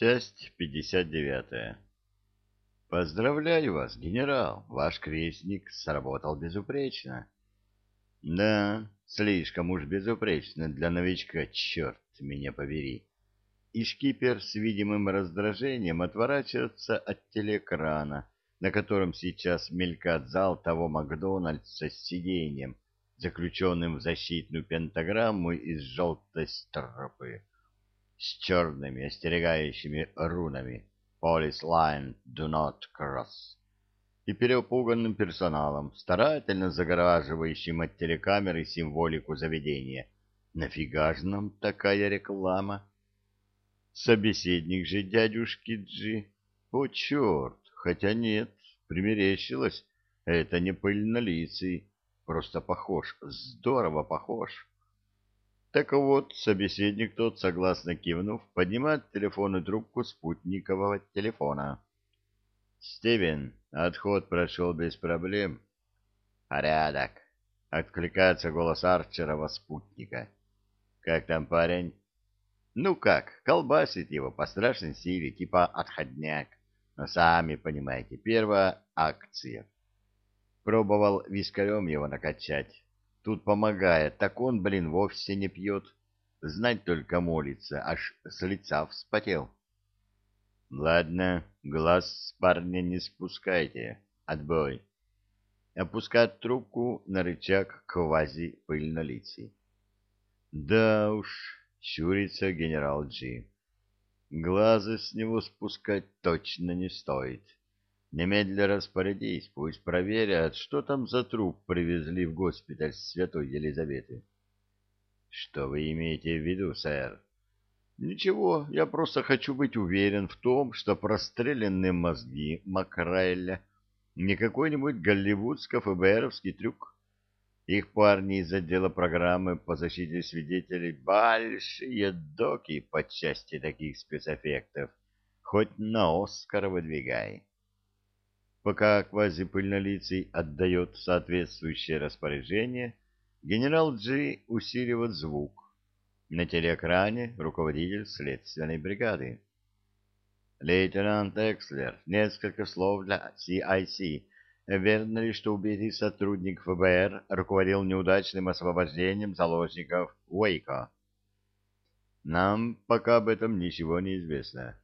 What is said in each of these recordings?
Часть 59. Поздравляю вас, генерал. Ваш крестник сработал безупречно. Да, слишком уж безупречно для новичка, черт меня побери. И шкипер с видимым раздражением отворачивается от телеэкрана, на котором сейчас мелькает зал того Макдональдса с сиденьем, заключенным в защитную пентаграмму из желтой стропы с черными остерегающими рунами «Police line do not cross» и перепуганным персоналом, старательно загораживающим от телекамеры символику заведения. Нафига ж нам такая реклама? Собеседник же дядюшки Джи. О, черт! Хотя нет, примерещилось. Это не пыльнолицый, просто похож, здорово похож. Так вот, собеседник тот, согласно кивнув, поднимает телефонную трубку спутникового телефона. «Стивен, отход прошел без проблем». «Порядок», — откликается голос Арчерова спутника. «Как там парень?» «Ну как, колбасит его по страшной силе, типа отходняк. Но сами понимаете, первая акция. Пробовал вискарем его накачать. Тут помогает, так он, блин, вовсе не пьет. Знать только молится, аж с лица вспотел. Ладно, глаз с парня не спускайте. Отбой. Опускать трубку на рычаг квази пыльнолицый. Да уж, щурится генерал Джи. Глаза с него спускать точно не стоит. Немедля распорядись, пусть проверят, что там за труп привезли в госпиталь Святой Елизаветы. Что вы имеете в виду, сэр? Ничего, я просто хочу быть уверен в том, что простреленные мозги Макраэля не какой-нибудь голливудско-ФБРовский трюк. Их парни из отдела программы по защите свидетелей большие доки по части таких спецэффектов. Хоть на Оскар выдвигай. Пока квазипыльнолицый отдает соответствующее распоряжение, генерал Джи усиливает звук. На телеэкране руководитель следственной бригады. Лейтенант Экслер, несколько слов для CIC. Верно ли, что убитый сотрудник ФБР руководил неудачным освобождением заложников Уэйка? Нам пока об этом ничего не известно.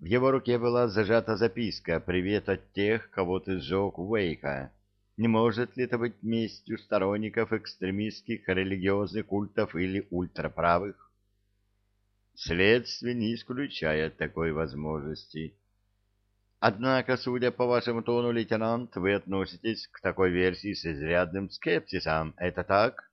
В его руке была зажата записка «Привет от тех, кого ты сжег Уэйка». Не может ли это быть местью сторонников экстремистских религиозных культов или ультраправых? Следствие не исключает такой возможности. Однако, судя по вашему тону, лейтенант, вы относитесь к такой версии с изрядным скепсисом. Это так?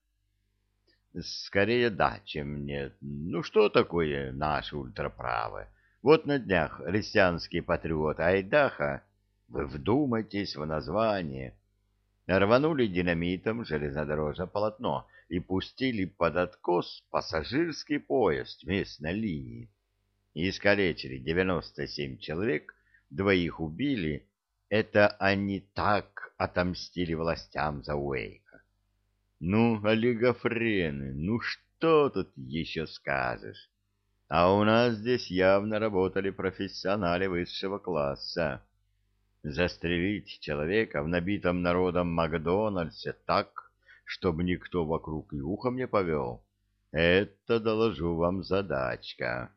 Скорее да, чем нет. Ну что такое наши ультраправые? Вот на днях христианский патриот Айдаха, вы вдумайтесь в название, рванули динамитом железнодорожное полотно и пустили под откос пассажирский поезд местной линии. Искалечили 97 человек, двоих убили. Это они так отомстили властям за Уэйка. Ну, олигофрены, ну что тут еще скажешь? А у нас здесь явно работали профессионалы высшего класса. Застрелить человека в набитом народом Макдональдсе так, чтобы никто вокруг и ухом не повел, это, доложу вам, задачка.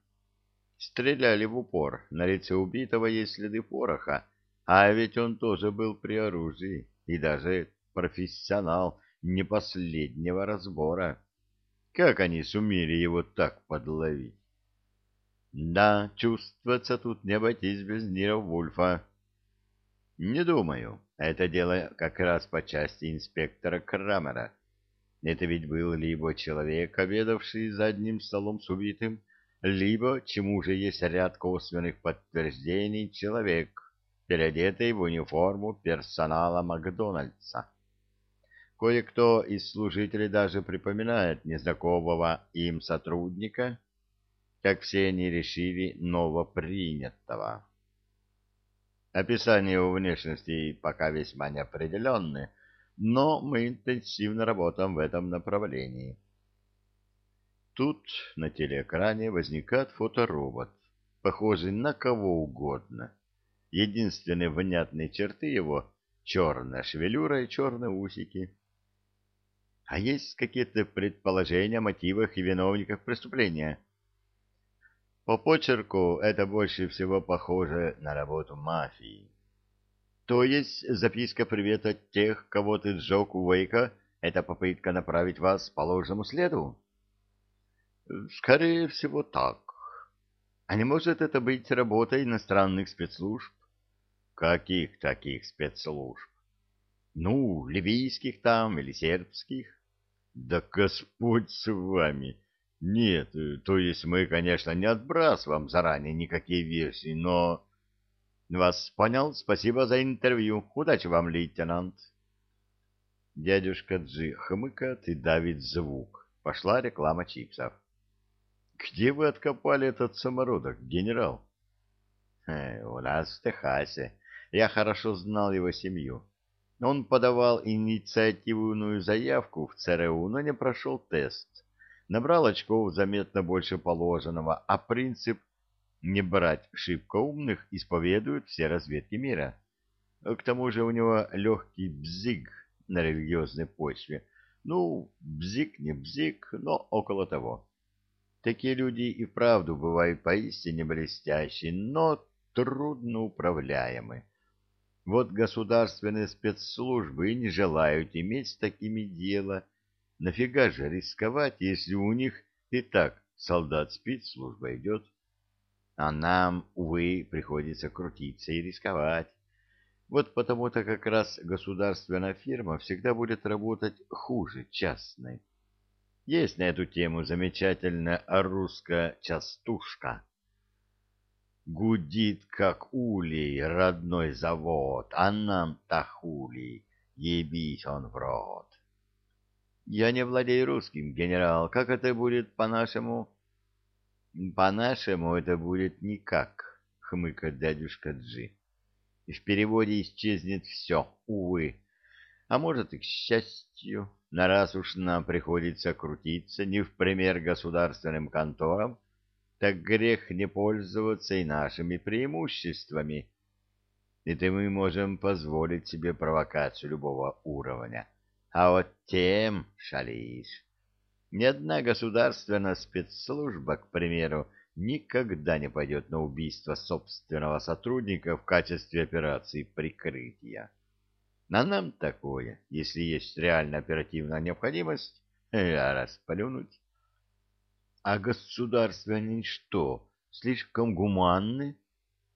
Стреляли в упор, на лице убитого есть следы пороха, а ведь он тоже был при оружии, и даже профессионал не последнего разбора. Как они сумели его так подловить? Да, чувствуется, тут не обойтись без Нира Вульфа. Не думаю. Это дело как раз по части инспектора Крамера. Это ведь был либо человек, обедавший за одним столом с убитым, либо, чему же есть ряд косвенных подтверждений, человек, переодетый в униформу персонала Макдональдса. Кое-кто из служителей даже припоминает незнакомого им сотрудника, как все они решили новопринятого. Описание его внешности пока весьма неопределенное, но мы интенсивно работаем в этом направлении. Тут на телеэкране возникает фоторобот. похожий на кого угодно. Единственные внятные черты его — черная шевелюра и черные усики. А есть какие-то предположения о мотивах и виновниках преступления? По почерку это больше всего похоже на работу мафии. То есть записка привета тех, кого ты сжег у Уэйка, это попытка направить вас по ложному следу? Скорее всего, так. А не может это быть работа иностранных спецслужб? Каких таких спецслужб? Ну, ливийских там или сербских? Да Господь с вами! Нет, то есть мы, конечно, не отбрасываем заранее никакие версии, но... Вас понял? Спасибо за интервью. Удачи вам, лейтенант. Дядюшка Джи хмыкает и давит звук. Пошла реклама чипсов. Где вы откопали этот самородок, генерал? Э, у нас в Техасе. Я хорошо знал его семью. Он подавал инициативную заявку в ЦРУ, но не прошел тест. Набрал очков заметно больше положенного, а принцип не брать шибко умных исповедуют все разведки мира. К тому же у него легкий бзик на религиозной почве. Ну, бзик не бзик, но около того. Такие люди и вправду бывают поистине блестящие, но трудно управляемы. Вот государственные спецслужбы не желают иметь с такими дело. Нафига же рисковать, если у них и так солдат спецслужба идет? А нам, увы, приходится крутиться и рисковать. Вот потому-то как раз государственная фирма всегда будет работать хуже частной. Есть на эту тему замечательная русская частушка. Гудит, как улей, родной завод, а нам-то хули, ебись он в рот. Я не владею русским, генерал, как это будет по-нашему? По-нашему это будет никак, хмыкает дядюшка Джи. И в переводе исчезнет все, увы. А может и к счастью, на раз уж нам приходится крутиться не в пример государственным конторам, так грех не пользоваться и нашими преимуществами. Это мы можем позволить себе провокацию любого уровня. А вот тем шалишь. Ни одна государственная спецслужба, к примеру, никогда не пойдет на убийство собственного сотрудника в качестве операции прикрытия. На нам такое, если есть реальная оперативная необходимость, расплюнуть. А государственные что, слишком гуманны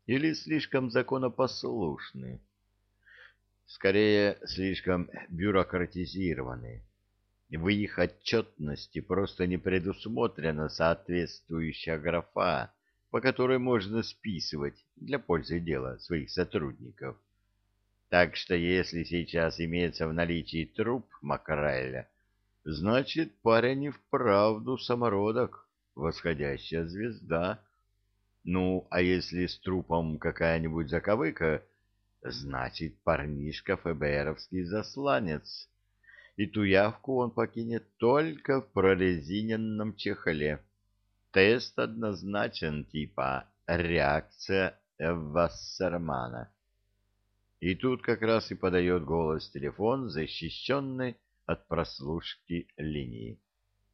или слишком законопослушны? Скорее, слишком бюрократизированы в их отчетности просто не предусмотрена соответствующая графа, по которой можно списывать для пользы дела своих сотрудников. Так что если сейчас имеется в наличии труп Макареля, значит парень и вправду самородок, восходящая звезда. Ну, а если с трупом какая-нибудь заковыка, значит парнишка ФБРовский засланец и ту явку он покинет только в прорезиненном чехле. Тест однозначен, типа реакция Вассермана. И тут как раз и подает голос телефон, защищенный от прослушки линии.